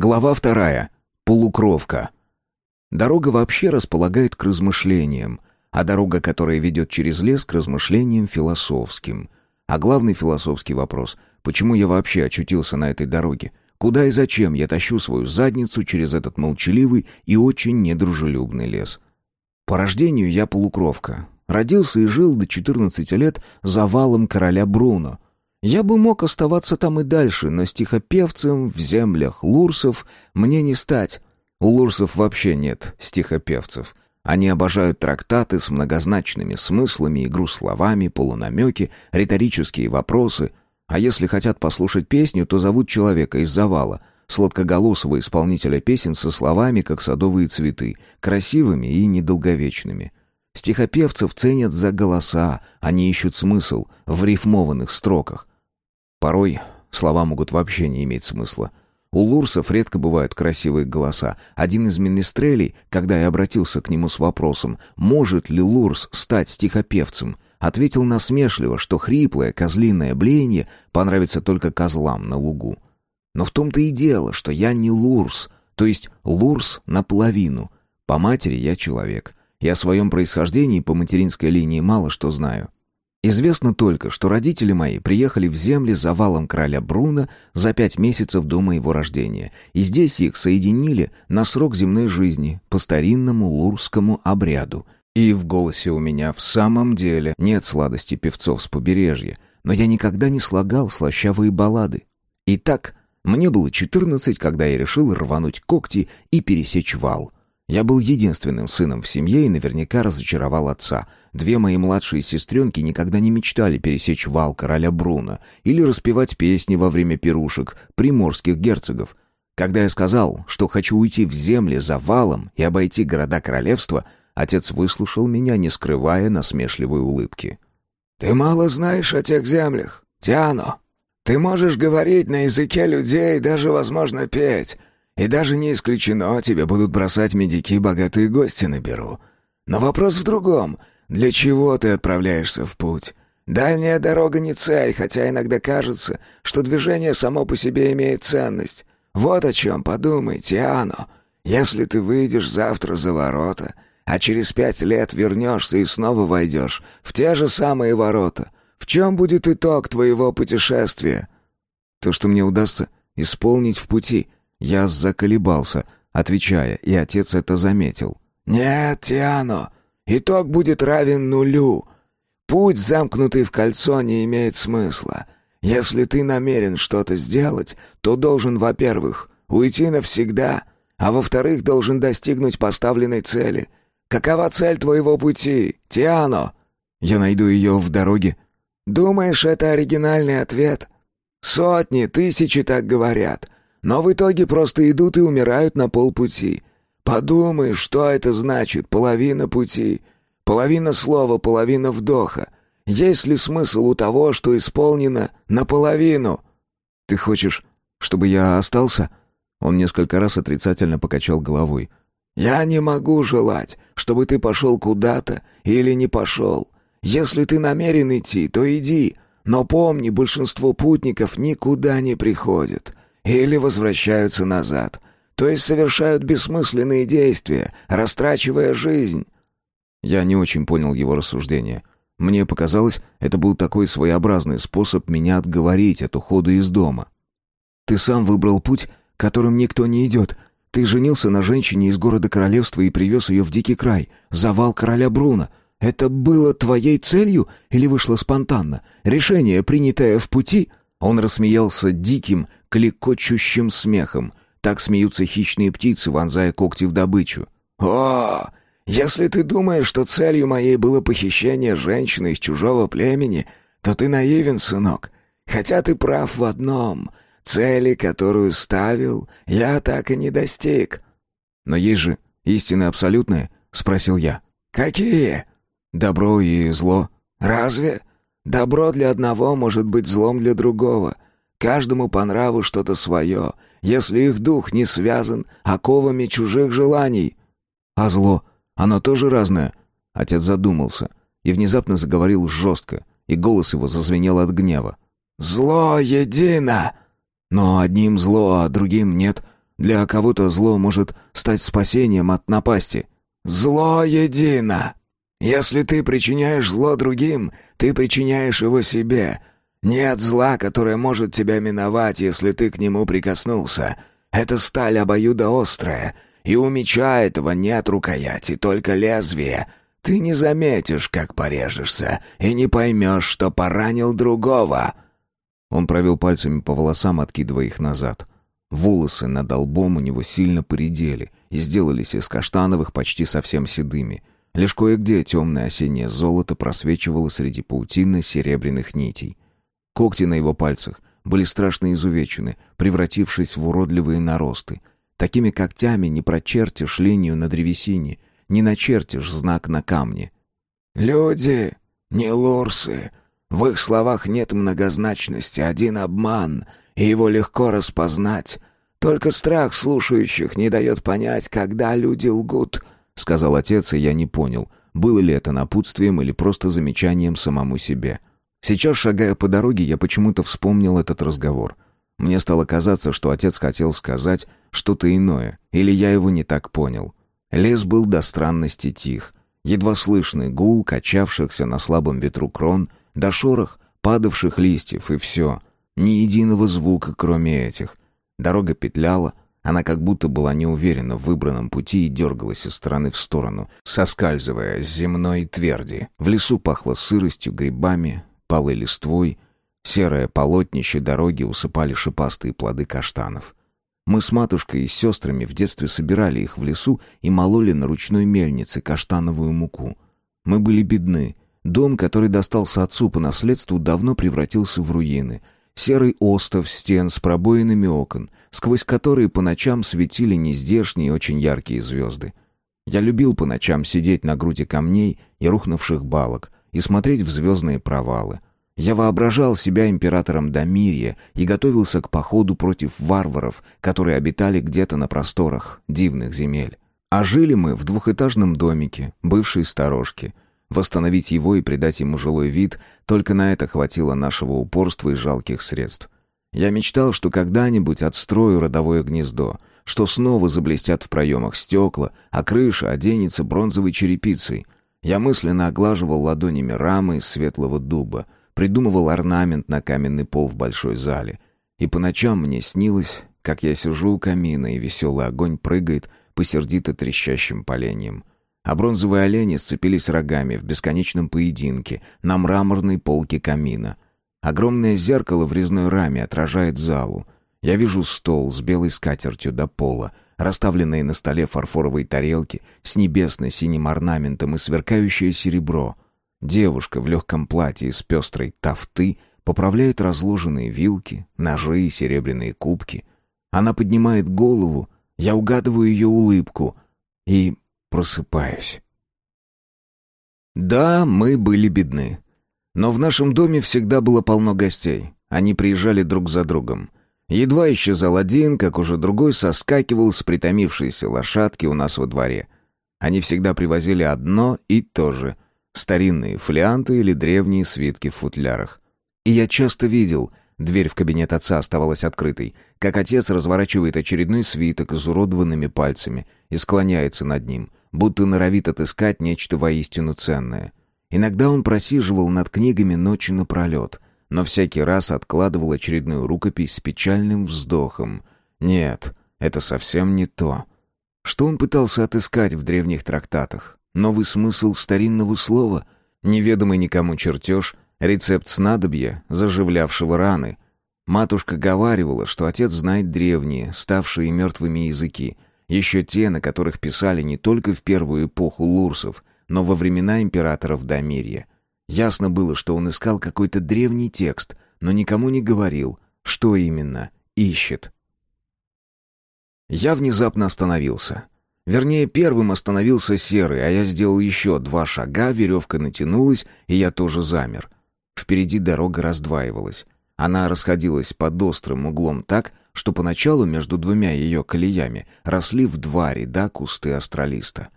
Глава вторая. Полукровка. Дорога вообще располагает к размышлениям, а дорога, которая ведет через лес, к размышлениям философским. А главный философский вопрос — почему я вообще очутился на этой дороге? Куда и зачем я тащу свою задницу через этот молчаливый и очень недружелюбный лес? По рождению я полукровка. Родился и жил до 14 лет за валом короля Бруно — я бы мог оставаться там и дальше, но стихопевцем в землях лурсов мне не стать. У лурсов вообще нет стихопевцев. Они обожают трактаты с многозначными смыслами, игру словами, полунамеки, риторические вопросы. А если хотят послушать песню, то зовут человека из завала, сладкоголосого исполнителя песен со словами, как садовые цветы, красивыми и недолговечными. Стихопевцев ценят за голоса, они ищут смысл в рифмованных строках. Порой слова могут вообще не иметь смысла. У лурсов редко бывают красивые голоса. Один из министрелей, когда я обратился к нему с вопросом, может ли лурс стать стихопевцем, ответил насмешливо, что хриплое козлиное блеяние понравится только козлам на лугу. Но в том-то и дело, что я не лурс, то есть лурс наполовину. По матери я человек. Я о своем происхождении по материнской линии мало что знаю. Известно только, что родители мои приехали в земли за валом короля Бруна за пять месяцев до моего рождения, и здесь их соединили на срок земной жизни по старинному лурскому обряду. И в голосе у меня в самом деле нет сладости певцов с побережья, но я никогда не слагал слащавые баллады. Итак, мне было четырнадцать, когда я решил рвануть когти и пересечь вал — я был единственным сыном в семье и наверняка разочаровал отца. Две мои младшие сестренки никогда не мечтали пересечь вал короля Бруна или распевать песни во время пирушек приморских герцогов. Когда я сказал, что хочу уйти в земли за валом и обойти города королевства, отец выслушал меня, не скрывая насмешливой улыбки. «Ты мало знаешь о тех землях, Тиано. Ты можешь говорить на языке людей, даже, возможно, петь». И даже не исключено, тебе будут бросать медики богатые гости на беру. Но вопрос в другом. Для чего ты отправляешься в путь? Дальняя дорога не цель, хотя иногда кажется, что движение само по себе имеет ценность. Вот о чем подумай, Тиано. Если ты выйдешь завтра за ворота, а через пять лет вернешься и снова войдешь в те же самые ворота, в чем будет итог твоего путешествия? То, что мне удастся исполнить в пути — я заколебался, отвечая, и отец это заметил. «Нет, Тиано, итог будет равен нулю. Путь, замкнутый в кольцо, не имеет смысла. Если ты намерен что-то сделать, то должен, во-первых, уйти навсегда, а во-вторых, должен достигнуть поставленной цели. Какова цель твоего пути, Тиано?» «Я найду ее в дороге». «Думаешь, это оригинальный ответ?» «Сотни, тысячи так говорят». Но в итоге просто идут и умирают на полпути. Подумай, что это значит, половина пути. Половина слова, половина вдоха. Есть ли смысл у того, что исполнено наполовину? Ты хочешь, чтобы я остался? Он несколько раз отрицательно покачал головой. Я не могу желать, чтобы ты пошел куда-то или не пошел. Если ты намерен идти, то иди. Но помни, большинство путников никуда не приходят. Или возвращаются назад. То есть совершают бессмысленные действия, растрачивая жизнь. Я не очень понял его рассуждения. Мне показалось, это был такой своеобразный способ меня отговорить от ухода из дома. «Ты сам выбрал путь, которым никто не идет. Ты женился на женщине из города королевства и привез ее в дикий край, завал короля Бруна. Это было твоей целью или вышло спонтанно? Решение, принятое в пути...» Он рассмеялся диким, клекочущим смехом. Так смеются хищные птицы, вонзая когти в добычу. «О, если ты думаешь, что целью моей было похищение женщины из чужого племени, то ты наивен, сынок. Хотя ты прав в одном. Цели, которую ставил, я так и не достиг». «Но есть же истины абсолютные?» — спросил я. «Какие?» «Добро и зло». «Разве? Добро для одного может быть злом для другого. Каждому по нраву что-то свое, если их дух не связан оковами чужих желаний. А зло, оно тоже разное. Отец задумался и внезапно заговорил жестко, и голос его зазвенел от гнева. «Зло едино!» «Но одним зло, а другим нет. Для кого-то зло может стать спасением от напасти. Зло едино. Если ты причиняешь зло другим, ты причиняешь его себе. Нет зла, которое может тебя миновать, если ты к нему прикоснулся. Это сталь обоюдоострая, и у меча этого нет рукояти, только лезвие. Ты не заметишь, как порежешься, и не поймешь, что поранил другого». Он провел пальцами по волосам, откидывая их назад. Волосы над лбом у него сильно поредели и сделались из каштановых почти совсем седыми. Лишь кое-где темное осеннее золото просвечивало среди паутины серебряных нитей. Когти на его пальцах были страшно изувечены, превратившись в уродливые наросты. Такими когтями не прочертишь линию на древесине, не начертишь знак на камне. «Люди, не лорсы. В их словах нет многозначности, один обман, и его легко распознать. Только страх слушающих не дает понять, когда люди лгут», — сказал отец, и я не понял, было ли это напутствием или просто замечанием самому себе. Сейчас, шагая по дороге, я почему-то вспомнил этот разговор. Мне стало казаться, что отец хотел сказать что-то иное, или я его не так понял. Лес был до странности тих. Едва слышный гул качавшихся на слабом ветру крон, до шорох падавших листьев, и все. Ни единого звука, кроме этих. Дорога петляла, она как будто была не уверена в выбранном пути и дергалась из стороны в сторону, соскальзывая с земной тверди. В лесу пахло сыростью, грибами, палой листвой. Серое полотнище дороги усыпали шипастые плоды каштанов. Мы с матушкой и сестрами в детстве собирали их в лесу и мололи на ручной мельнице каштановую муку. Мы были бедны. Дом, который достался отцу по наследству, давно превратился в руины. Серый остов стен с пробоинами окон, сквозь которые по ночам светили нездешние очень яркие звезды. Я любил по ночам сидеть на груди камней и рухнувших балок и смотреть в звездные провалы — я воображал себя императором Дамирья и готовился к походу против варваров, которые обитали где-то на просторах дивных земель. А жили мы в двухэтажном домике, бывшей сторожке. Восстановить его и придать ему жилой вид, только на это хватило нашего упорства и жалких средств. Я мечтал, что когда-нибудь отстрою родовое гнездо, что снова заблестят в проемах стекла, а крыша оденется бронзовой черепицей. Я мысленно оглаживал ладонями рамы из светлого дуба — придумывал орнамент на каменный пол в большой зале. И по ночам мне снилось, как я сижу у камина, и веселый огонь прыгает по сердито трещащим поленьям. А бронзовые олени сцепились рогами в бесконечном поединке на мраморной полке камина. Огромное зеркало в резной раме отражает залу. Я вижу стол с белой скатертью до пола, расставленные на столе фарфоровые тарелки с небесно-синим орнаментом и сверкающее серебро — Девушка в легком платье из пестрой тафты поправляет разложенные вилки, ножи и серебряные кубки. Она поднимает голову, я угадываю ее улыбку и просыпаюсь. Да, мы были бедны. Но в нашем доме всегда было полно гостей. Они приезжали друг за другом. Едва исчезал один, как уже другой соскакивал с притомившейся лошадки у нас во дворе. Они всегда привозили одно и то же — старинные фолианты или древние свитки в футлярах. И я часто видел, дверь в кабинет отца оставалась открытой, как отец разворачивает очередной свиток изуродованными пальцами и склоняется над ним, будто норовит отыскать нечто воистину ценное. Иногда он просиживал над книгами ночи напролет, но всякий раз откладывал очередную рукопись с печальным вздохом. Нет, это совсем не то. Что он пытался отыскать в древних трактатах? Новый смысл старинного слова, неведомый никому чертеж, рецепт снадобья, заживлявшего раны. Матушка говаривала, что отец знает древние, ставшие мертвыми языки, еще те, на которых писали не только в первую эпоху лурсов, но во времена императоров Дамирья. Ясно было, что он искал какой-то древний текст, но никому не говорил, что именно ищет. Я внезапно остановился. Вернее, первым остановился серый, а я сделал еще два шага, веревка натянулась, и я тоже замер. Впереди дорога раздваивалась. Она расходилась под острым углом так, что поначалу между двумя ее колеями росли в два ряда кусты астролиста.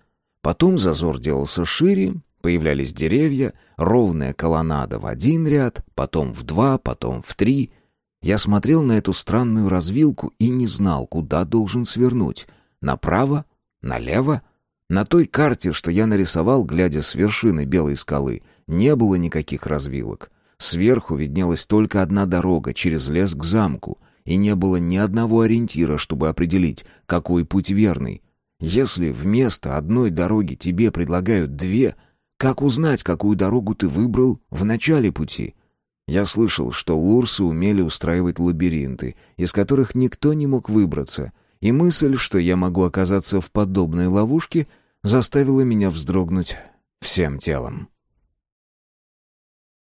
Потом зазор делался шире, появлялись деревья, ровная колоннада в один ряд, потом в два, потом в три. Я смотрел на эту странную развилку и не знал, куда должен свернуть. Направо? Налево? На той карте, что я нарисовал, глядя с вершины белой скалы, не было никаких развилок. Сверху виднелась только одна дорога через лес к замку, и не было ни одного ориентира, чтобы определить, какой путь верный. Если вместо одной дороги тебе предлагают две, как узнать, какую дорогу ты выбрал в начале пути? Я слышал, что лурсы умели устраивать лабиринты, из которых никто не мог выбраться, и мысль, что я могу оказаться в подобной ловушке, заставила меня вздрогнуть всем телом.